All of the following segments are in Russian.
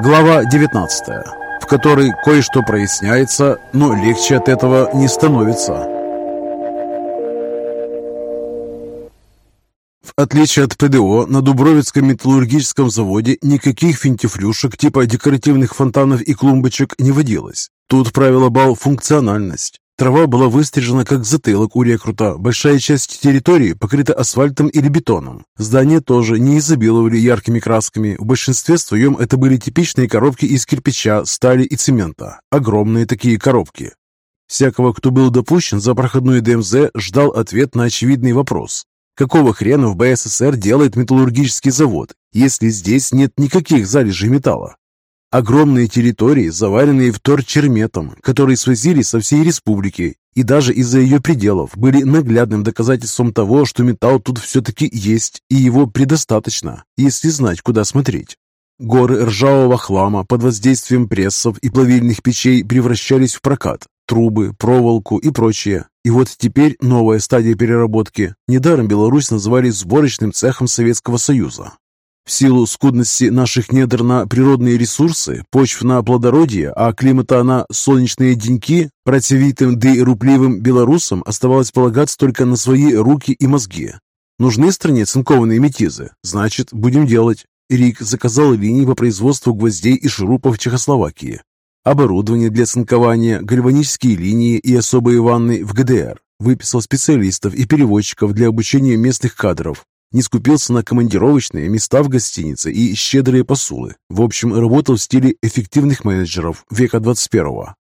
Глава 19, в которой кое-что проясняется, но легче от этого не становится. В отличие от ПДО, на Дубровицком металлургическом заводе никаких финтифлюшек типа декоративных фонтанов и клумбочек не водилось. Тут правило бал функциональность. Трава была выстрижена как затылок у рекрута, большая часть территории покрыта асфальтом или бетоном. Здания тоже не изобиловали яркими красками, в большинстве своем это были типичные коробки из кирпича, стали и цемента. Огромные такие коробки. Всякого, кто был допущен за проходную ДМЗ, ждал ответ на очевидный вопрос. Какого хрена в БССР делает металлургический завод, если здесь нет никаких залежей металла? Огромные территории, заваленные вторчерметом, которые свозили со всей республики, и даже из-за ее пределов были наглядным доказательством того, что металл тут все-таки есть, и его предостаточно, если знать, куда смотреть. Горы ржавого хлама под воздействием прессов и плавильных печей превращались в прокат, трубы, проволоку и прочее. И вот теперь новая стадия переработки. Недаром Беларусь называли сборочным цехом Советского Союза. В силу скудности наших недр на природные ресурсы, почв на плодородие, а климата на солнечные деньки, противитым да и рупливым белорусам оставалось полагаться только на свои руки и мозги. Нужны стране цинкованные метизы? Значит, будем делать. Рик заказал линии по производству гвоздей и шурупов в Чехословакии. Оборудование для цинкования, гальванические линии и особые ванны в ГДР. Выписал специалистов и переводчиков для обучения местных кадров не скупился на командировочные места в гостинице и щедрые посулы. В общем, работал в стиле эффективных менеджеров века 21-го,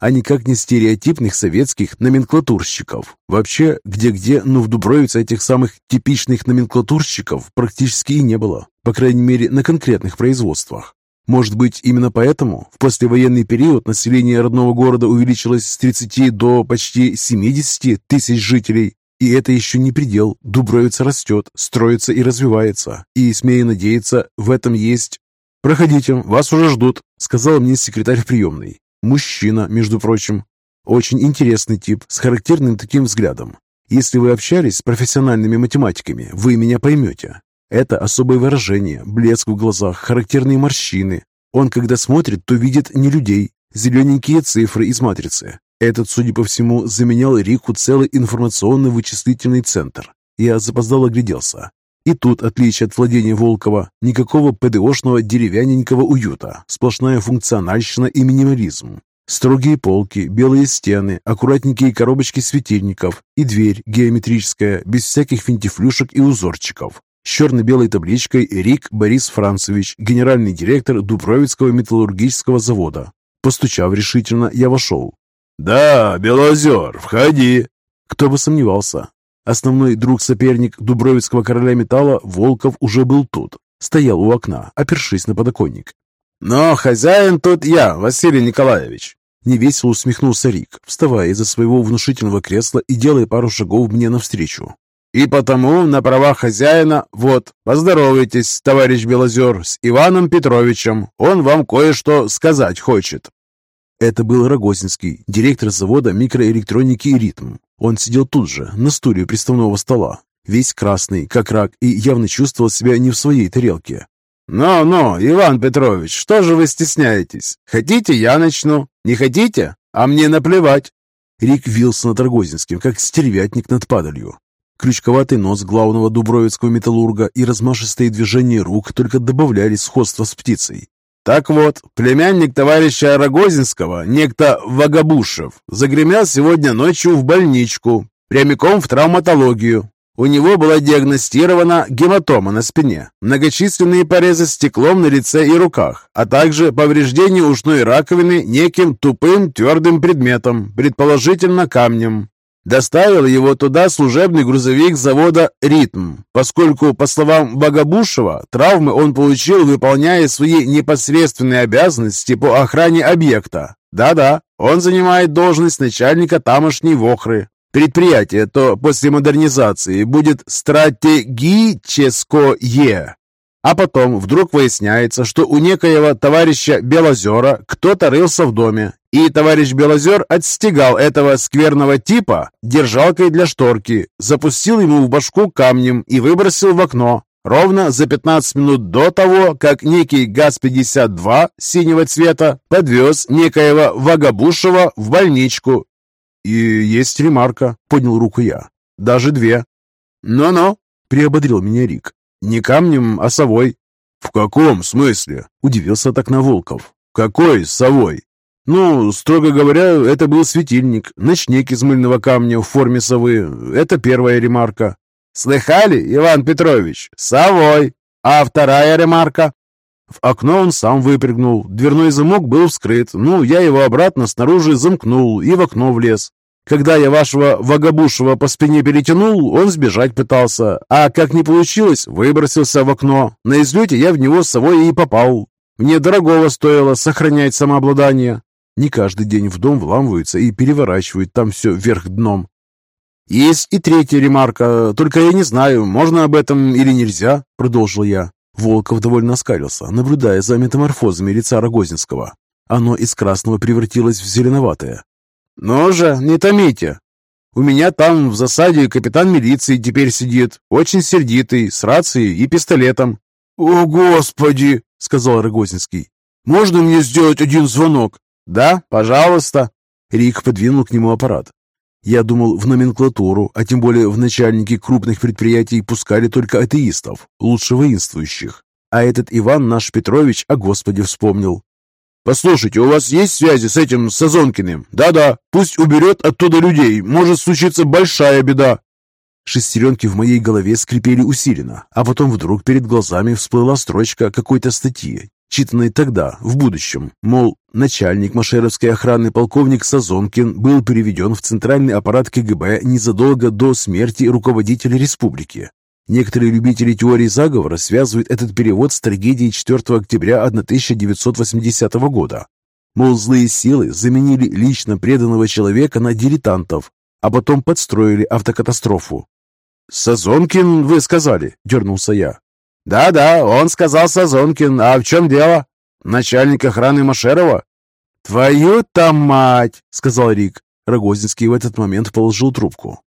а никак не стереотипных советских номенклатурщиков. Вообще, где-где, но в Дубровице этих самых типичных номенклатурщиков практически и не было, по крайней мере, на конкретных производствах. Может быть, именно поэтому в послевоенный период население родного города увеличилось с 30 до почти 70 тысяч жителей, и это еще не предел. Дубровица растет, строится и развивается. И, смею надеяться, в этом есть... «Проходите, вас уже ждут», — сказал мне секретарь в приемной. Мужчина, между прочим. Очень интересный тип, с характерным таким взглядом. Если вы общались с профессиональными математиками, вы меня поймете. Это особое выражение, блеск в глазах, характерные морщины. Он, когда смотрит, то видит не людей, зелененькие цифры из матрицы. Этот, судя по всему, заменял Рику целый информационно-вычислительный центр. Я запоздал огляделся. И тут, отличие от владения Волкова, никакого ПДОшного деревянненького уюта, сплошная функциональщина и минимализм. Строгие полки, белые стены, аккуратненькие коробочки светильников и дверь геометрическая, без всяких финтифлюшек и узорчиков. С черно-белой табличкой «Рик Борис Францевич, генеральный директор Дубровицкого металлургического завода». Постучав решительно, я вошел. «Да, Белозер, входи!» Кто бы сомневался. Основной друг-соперник Дубровицкого короля металла Волков уже был тут. Стоял у окна, опершись на подоконник. «Но хозяин тут я, Василий Николаевич!» Невесело усмехнулся Рик, вставая из-за своего внушительного кресла и делая пару шагов мне навстречу. «И потому на права хозяина, вот, поздоровайтесь, товарищ Белозер, с Иваном Петровичем. Он вам кое-что сказать хочет». Это был Рогозинский, директор завода микроэлектроники ритм. Он сидел тут же, на стуле у приставного стола, весь красный, как рак, и явно чувствовал себя не в своей тарелке. «Ну-ну, Иван Петрович, что же вы стесняетесь? Хотите, я начну? Не хотите? А мне наплевать!» Рик вился над Рогозинским, как стервятник над падалью. Крючковатый нос главного дубровицкого металлурга и размашистые движения рук только добавляли сходства с птицей. Так вот, племянник товарища Рогозинского, некто Вагабушев, загремел сегодня ночью в больничку, прямиком в травматологию. У него была диагностирована гематома на спине, многочисленные порезы стеклом на лице и руках, а также повреждение ушной раковины неким тупым твердым предметом, предположительно камнем. Доставил его туда служебный грузовик завода «Ритм», поскольку, по словам Богобушева, травмы он получил, выполняя свои непосредственные обязанности по охране объекта. Да-да, он занимает должность начальника тамошней Вохры. Предприятие то после модернизации будет стратегическое. А потом вдруг выясняется, что у некоего товарища Белозера кто-то рылся в доме, и товарищ Белозер отстегал этого скверного типа держалкой для шторки, запустил ему в башку камнем и выбросил в окно. ровно за 15 минут до того, как некий ГАЗ-52 синего цвета подвез некоего Вагабушева в больничку. «И есть ремарка», — поднял руку я. «Даже две». «Ну-ну», — приободрил меня Рик. «Не камнем, а совой». «В каком смысле?» — удивился так на Волков. «Какой совой?» «Ну, строго говоря, это был светильник, ночник из мыльного камня в форме совы. Это первая ремарка». «Слыхали, Иван Петрович? Совой. А вторая ремарка?» В окно он сам выпрыгнул. Дверной замок был вскрыт. Ну, я его обратно снаружи замкнул и в окно влез. Когда я вашего Вагабушева по спине перетянул, он сбежать пытался. А как не получилось, выбросился в окно. На излете я в него с собой и попал. Мне дорогого стоило сохранять самообладание. Не каждый день в дом вламываются и переворачивают там все вверх дном. «Есть и третья ремарка, только я не знаю, можно об этом или нельзя», — продолжил я. Волков довольно оскалился, наблюдая за метаморфозами лица Рогозинского. Оно из красного превратилось в зеленоватое. «Ну же, не томите. У меня там в засаде капитан милиции теперь сидит, очень сердитый, с рацией и пистолетом». «О, Господи!» — сказал Рогозинский. «Можно мне сделать один звонок?» «Да, пожалуйста». Рик подвинул к нему аппарат. Я думал, в номенклатуру, а тем более в начальники крупных предприятий пускали только атеистов, лучше воинствующих. А этот Иван наш Петрович о Господе вспомнил. «Послушайте, у вас есть связи с этим Сазонкиным? Да-да, пусть уберет оттуда людей, может случиться большая беда». Шестеренки в моей голове скрипели усиленно, а потом вдруг перед глазами всплыла строчка какой-то статьи, читанной тогда, в будущем, мол, начальник машеровской охраны полковник Сазонкин был переведен в центральный аппарат КГБ незадолго до смерти руководителя республики. Некоторые любители теории заговора связывают этот перевод с трагедией 4 октября 1980 года. Мол, злые силы заменили лично преданного человека на дилетантов, а потом подстроили автокатастрофу. «Сазонкин, вы сказали?» – дернулся я. «Да-да, он сказал Сазонкин. А в чем дело? Начальник охраны Машерова?» «Твою-то мать!» — сказал Рик. Рогозинский в этот момент положил трубку.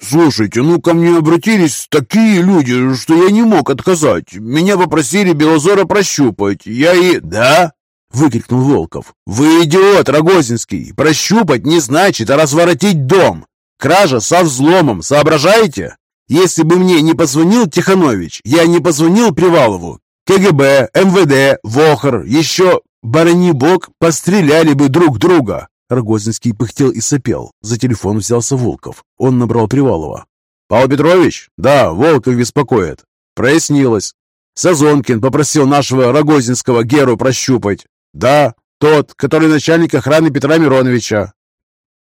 «Слушайте, ну ко мне обратились такие люди, что я не мог отказать. Меня попросили Белозора прощупать. Я и...» «Да?» — выкрикнул Волков. «Вы идиот, Рогозинский! Прощупать не значит разворотить дом! Кража со взломом, соображаете? Если бы мне не позвонил Тиханович, я не позвонил Привалову. КГБ, МВД, ВОХР, еще, барани бог, постреляли бы друг друга. Рогозинский пыхтел и сопел. За телефон взялся Волков. Он набрал Привалова. «Павел Петрович?» «Да, Волков беспокоит». «Прояснилось. Сазонкин попросил нашего Рогозинского Геру прощупать». «Да, тот, который начальник охраны Петра Мироновича».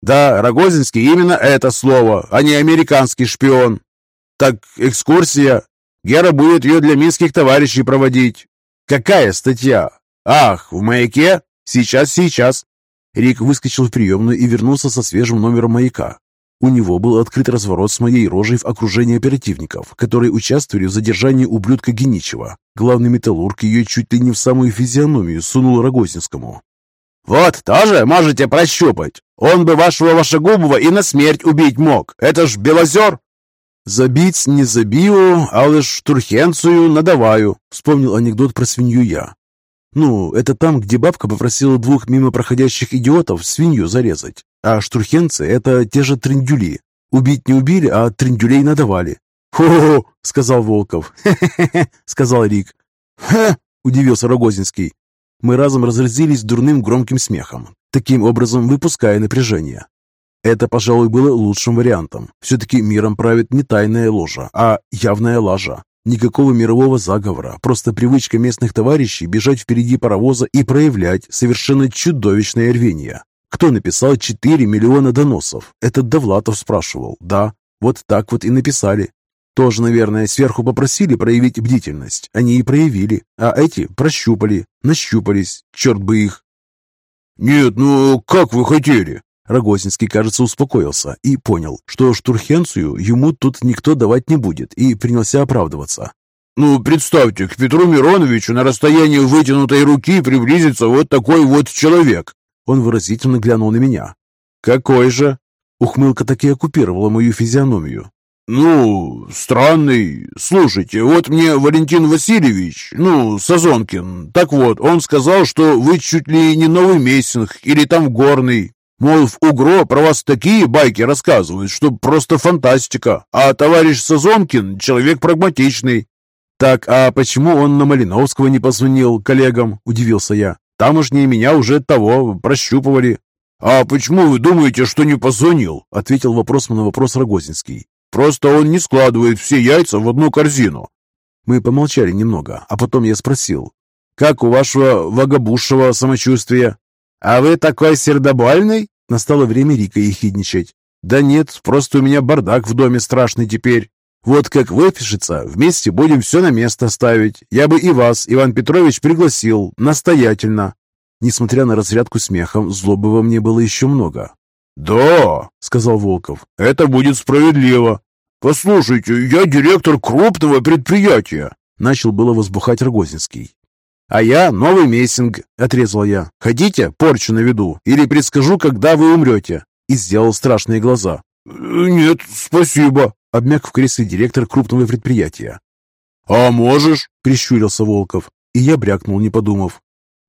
«Да, Рогозинский именно это слово, а не американский шпион. «Так экскурсия. Гера будет ее для минских товарищей проводить». «Какая статья?» «Ах, в маяке? Сейчас, сейчас». Рик выскочил в приемную и вернулся со свежим номером маяка. У него был открыт разворот с моей рожей в окружении оперативников, которые участвовали в задержании ублюдка Геничева. Главный металлург ее чуть ли не в самую физиономию сунул Рогозинскому. «Вот, тоже можете прощупать. Он бы вашего Вашегубова и на смерть убить мог. Это ж Белозер!» «Забить не забью, а лишь штурхенцию надаваю», — вспомнил анекдот про свинью я. «Ну, это там, где бабка попросила двух мимо проходящих идиотов свинью зарезать, а штурхенцы — это те же трендюли. Убить не убили, а трендюлей надавали». «Хо-хо-хо!» — сказал Волков. «Хе-хе-хе!» — сказал Рик. «Хе!» — удивился Рогозинский. Мы разом разразились дурным громким смехом, таким образом выпуская напряжение. Это, пожалуй, было лучшим вариантом. Все-таки миром правит не тайная ложа, а явная лажа. Никакого мирового заговора, просто привычка местных товарищей бежать впереди паровоза и проявлять совершенно чудовищное рвение. Кто написал 4 миллиона доносов? Этот Довлатов спрашивал. Да, вот так вот и написали. Тоже, наверное, сверху попросили проявить бдительность. Они и проявили. А эти прощупали, нащупались. Черт бы их. «Нет, ну как вы хотели?» Рогозинский, кажется, успокоился и понял, что штурхенцию ему тут никто давать не будет, и принялся оправдываться. «Ну, представьте, к Петру Мироновичу на расстоянии вытянутой руки приблизится вот такой вот человек!» Он выразительно глянул на меня. «Какой же?» Ухмылка таки оккупировала мою физиономию. «Ну, странный. Слушайте, вот мне Валентин Васильевич, ну, Сазонкин, так вот, он сказал, что вы чуть ли не новый Мессинг или там Горный. Мол, в УГРО про вас такие байки рассказывают, что просто фантастика. А товарищ Сазонкин человек прагматичный». «Так, а почему он на Малиновского не позвонил коллегам?» – удивился я. «Тамошние меня уже того прощупывали». «А почему вы думаете, что не позвонил?» – ответил вопросом на вопрос Рогозинский. Просто он не складывает все яйца в одну корзину. Мы помолчали немного, а потом я спросил. «Как у вашего вагабушего самочувствия?» «А вы такой сердобольный?» Настало время Рика ехидничать. «Да нет, просто у меня бардак в доме страшный теперь. Вот как выпишется, вместе будем все на место ставить. Я бы и вас, Иван Петрович, пригласил, настоятельно». Несмотря на разрядку смехом, злобы во мне было еще много. «Да», — сказал Волков, — «это будет справедливо. «Послушайте, я директор крупного предприятия!» Начал было возбухать Рогозинский. «А я новый Мессинг», — отрезал я. «Хотите, порчу наведу? Или предскажу, когда вы умрете?» И сделал страшные глаза. «Нет, спасибо», — обмяк в кресле директор крупного предприятия. «А можешь?» — прищурился Волков. И я брякнул, не подумав.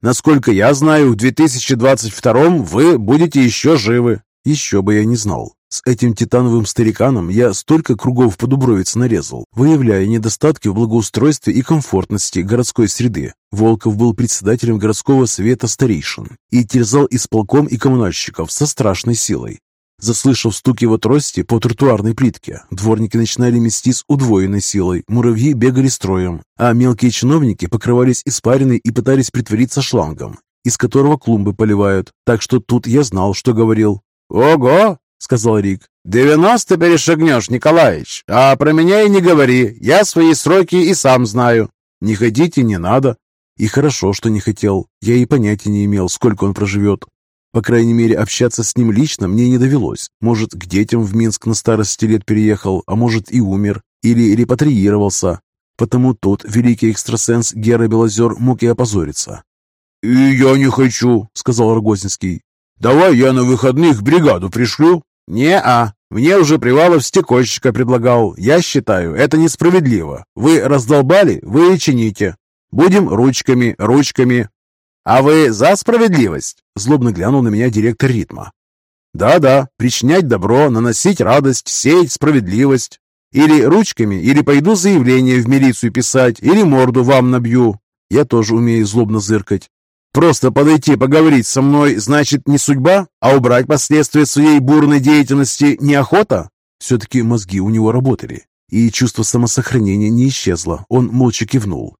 «Насколько я знаю, в 2022 вы будете еще живы». Еще бы я не знал. С этим титановым стариканом я столько кругов по Дубровице нарезал, выявляя недостатки в благоустройстве и комфортности городской среды. Волков был председателем городского совета старейшин и терзал исполком и коммунальщиков со страшной силой. Заслышав стук его трости по тротуарной плитке, дворники начинали мести с удвоенной силой, муравьи бегали строем, а мелкие чиновники покрывались испариной и пытались притвориться шлангом, из которого клумбы поливают. Так что тут я знал, что говорил. «Ого! — сказал Рик. «Девяносто перешагнешь, Николаевич, а про меня и не говори, я свои сроки и сам знаю». «Не хотите, не надо». И хорошо, что не хотел. Я и понятия не имел, сколько он проживет. По крайней мере, общаться с ним лично мне не довелось. Может, к детям в Минск на старости лет переехал, а может и умер, или репатриировался. Потому тут великий экстрасенс Гера Белозер мог и опозориться. «И я не хочу», — сказал Рогозинский. «Давай я на выходных бригаду пришлю». «Не-а, мне уже Привалов стекольщика предлагал. Я считаю, это несправедливо. Вы раздолбали, вы и чините. Будем ручками, ручками». «А вы за справедливость?» Злобно глянул на меня директор ритма. «Да-да, причинять добро, наносить радость, сеять справедливость. Или ручками, или пойду заявление в милицию писать, или морду вам набью. Я тоже умею злобно зыркать. Просто подойти поговорить со мной значит не судьба, а убрать последствия своей бурной деятельности неохота? Все-таки мозги у него работали, и чувство самосохранения не исчезло. Он молча кивнул.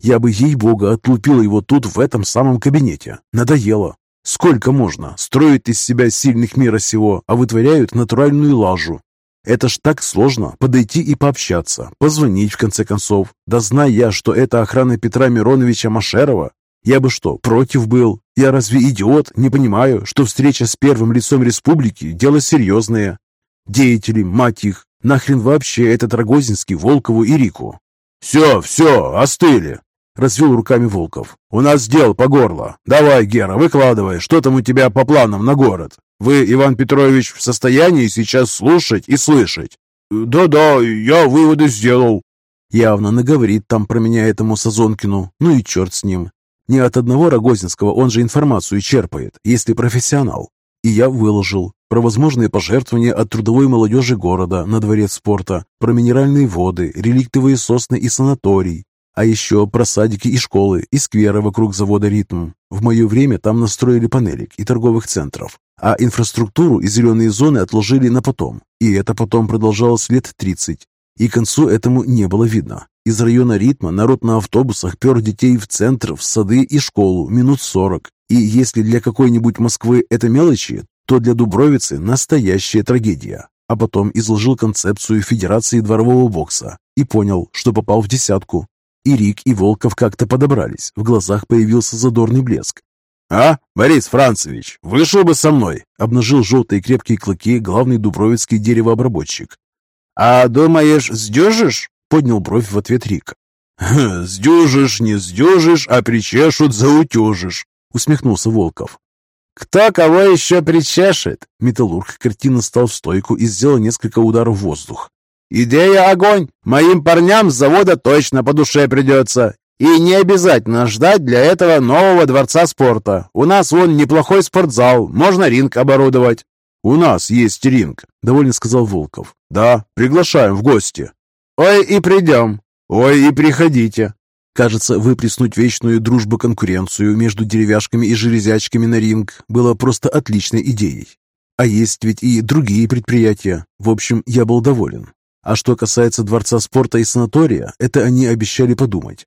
Я бы, ей-богу, отлупил его тут, в этом самом кабинете. Надоело. Сколько можно? Строить из себя сильных мира сего, а вытворяют натуральную лажу. Это ж так сложно подойти и пообщаться, позвонить в конце концов. Да зная я, что это охрана Петра Мироновича Машерова, я бы что, против был? Я разве идиот? Не понимаю, что встреча с первым лицом республики – дело серьезное. Деятели, мать их, нахрен вообще этот Рогозинский, Волкову и Рику? «Все, все, остыли!» – развел руками Волков. «У нас дел по горло. Давай, Гера, выкладывай, что там у тебя по планам на город? Вы, Иван Петрович, в состоянии сейчас слушать и слышать?» «Да-да, я выводы сделал». Явно наговорит там про меня этому Сазонкину. Ну и черт с ним. Не от одного Рогозинского он же информацию черпает, если профессионал. И я выложил про возможные пожертвования от трудовой молодежи города на дворец спорта, про минеральные воды, реликтовые сосны и санаторий, а еще про садики и школы, и скверы вокруг завода «Ритм». В мое время там настроили панелек и торговых центров, а инфраструктуру и зеленые зоны отложили на потом. И это потом продолжалось лет 30. И к концу этому не было видно. Из района ритма народ на автобусах пер детей в центр, в сады и школу минут сорок. И если для какой-нибудь Москвы это мелочи, то для Дубровицы настоящая трагедия. А потом изложил концепцию Федерации дворового бокса и понял, что попал в десятку. И Рик, и Волков как-то подобрались. В глазах появился задорный блеск. «А, Борис Францевич, вышел бы со мной!» Обнажил желтые крепкие клыки главный дубровицкий деревообработчик. «А думаешь, сдюжишь?» Поднял бровь в ответ Рик. «Сдюжишь, не сдюжишь, а причешут, заутюжишь», — усмехнулся Волков. «Кто кого еще причешет?» Металлург картинно стал в стойку и сделал несколько ударов в воздух. Идея огонь. Моим парням с завода точно по душе придется. И не обязательно ждать для этого нового дворца спорта. У нас вон неплохой спортзал, можно ринг оборудовать. «У нас есть ринг», — довольно сказал Волков. «Да, приглашаем в гости». «Ой, и придем». «Ой, и приходите». Кажется, выплеснуть вечную дружбу-конкуренцию между деревяшками и железячками на ринг было просто отличной идеей. А есть ведь и другие предприятия. В общем, я был доволен. А что касается Дворца спорта и санатория, это они обещали подумать.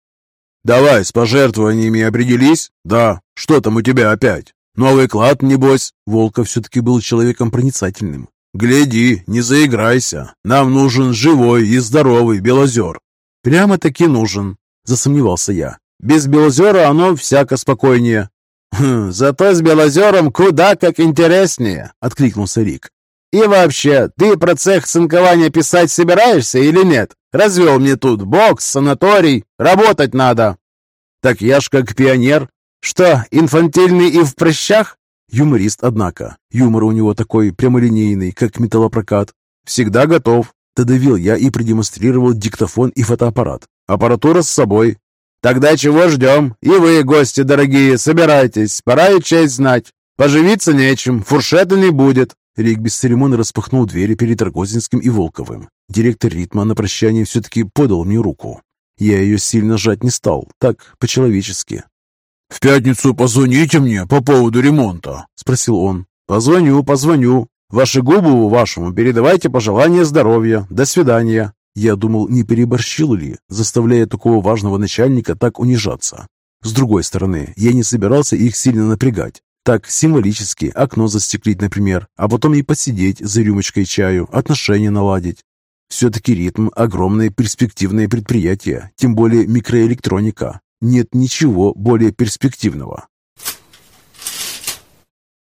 «Давай, с пожертвованиями определись?» «Да. Что там у тебя опять?» «Новый клад, небось?» Волков все-таки был человеком проницательным. «Гляди, не заиграйся. Нам нужен живой и здоровый Белозер». «Прямо-таки нужен», — засомневался я. «Без Белозера оно всяко спокойнее». «Хм, «Зато с Белозером куда как интереснее», — откликнулся Рик. «И вообще, ты про цех цинкования писать собираешься или нет? Развел мне тут бокс, санаторий, работать надо». «Так я ж как пионер. Что, инфантильный и в прыщах?» Юморист, однако. Юмор у него такой прямолинейный, как металлопрокат. «Всегда готов». Додавил я и продемонстрировал диктофон и фотоаппарат. «Аппаратура с собой». «Тогда чего ждем? И вы, гости дорогие, собирайтесь. Пора и честь знать. Поживиться нечем, фуршета не будет». Рик без церемонии распахнул двери перед Рогозинским и Волковым. Директор ритма на прощание все-таки подал мне руку. Я ее сильно жать не стал, так, по-человечески. «В пятницу позвоните мне по поводу ремонта?» – спросил он. «Позвоню, позвоню. Ваши губы вашему передавайте пожелания здоровья. До свидания». Я думал, не переборщил ли, заставляя такого важного начальника так унижаться. С другой стороны, я не собирался их сильно напрягать. Так, символически, окно застеклить, например, а потом и посидеть за рюмочкой чаю, отношения наладить. Все-таки ритм – огромное перспективное предприятие, тем более микроэлектроника. Нет ничего более перспективного.